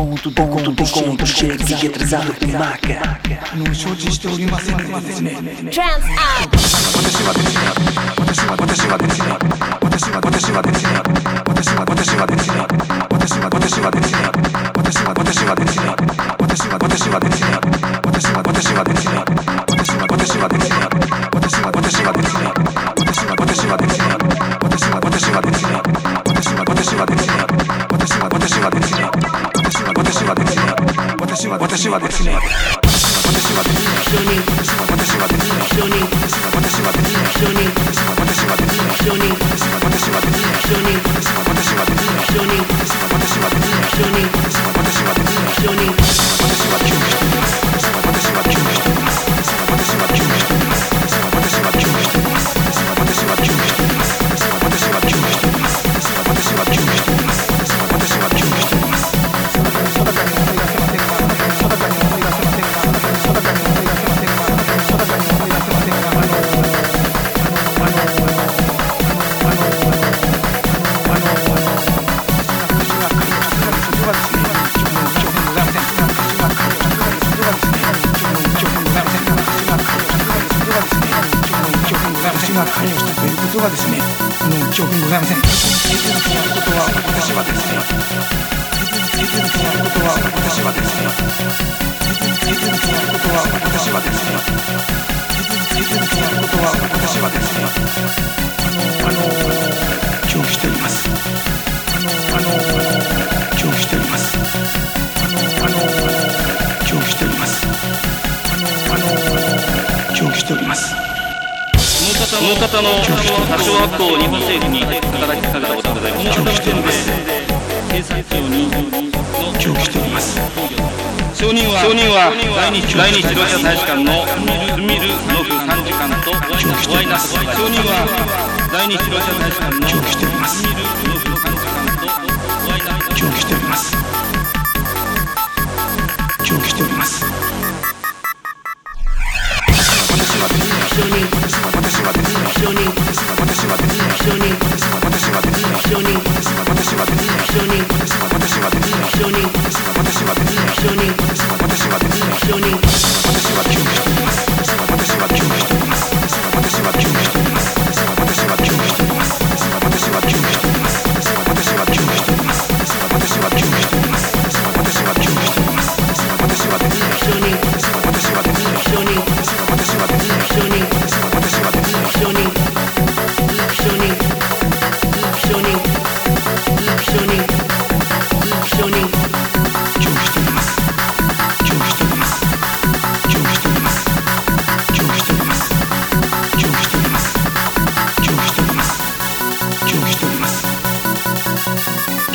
ponto de ponto enquanto chegas e atrasado te maca の承知しておりませんがですねトランスアウト私はですね私は私はですね私は私はですね私は私はですね私は私はですね私は私はですね私は私はですね私は私はですね私は私はですね。私はですね。私は私はですね。が関与したということはですねあの一応ございません。ということは私はですねということは私はですねということは私はですねということは私はですねあのあの拒否しております。あのあの拒否しております。あのあの拒否しております。あのあの拒否しております。この方の多少悪行を日本政府に働きかけたことがございます。この時点で警察庁に拒否しております承認は承認は来日来日ロシア大使館のズミルノフ参事官とお会いなす承認は来日ロシア大使館の拒否しておりますズミルノフ参事官とお会いなす拒否しております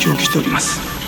表記しております。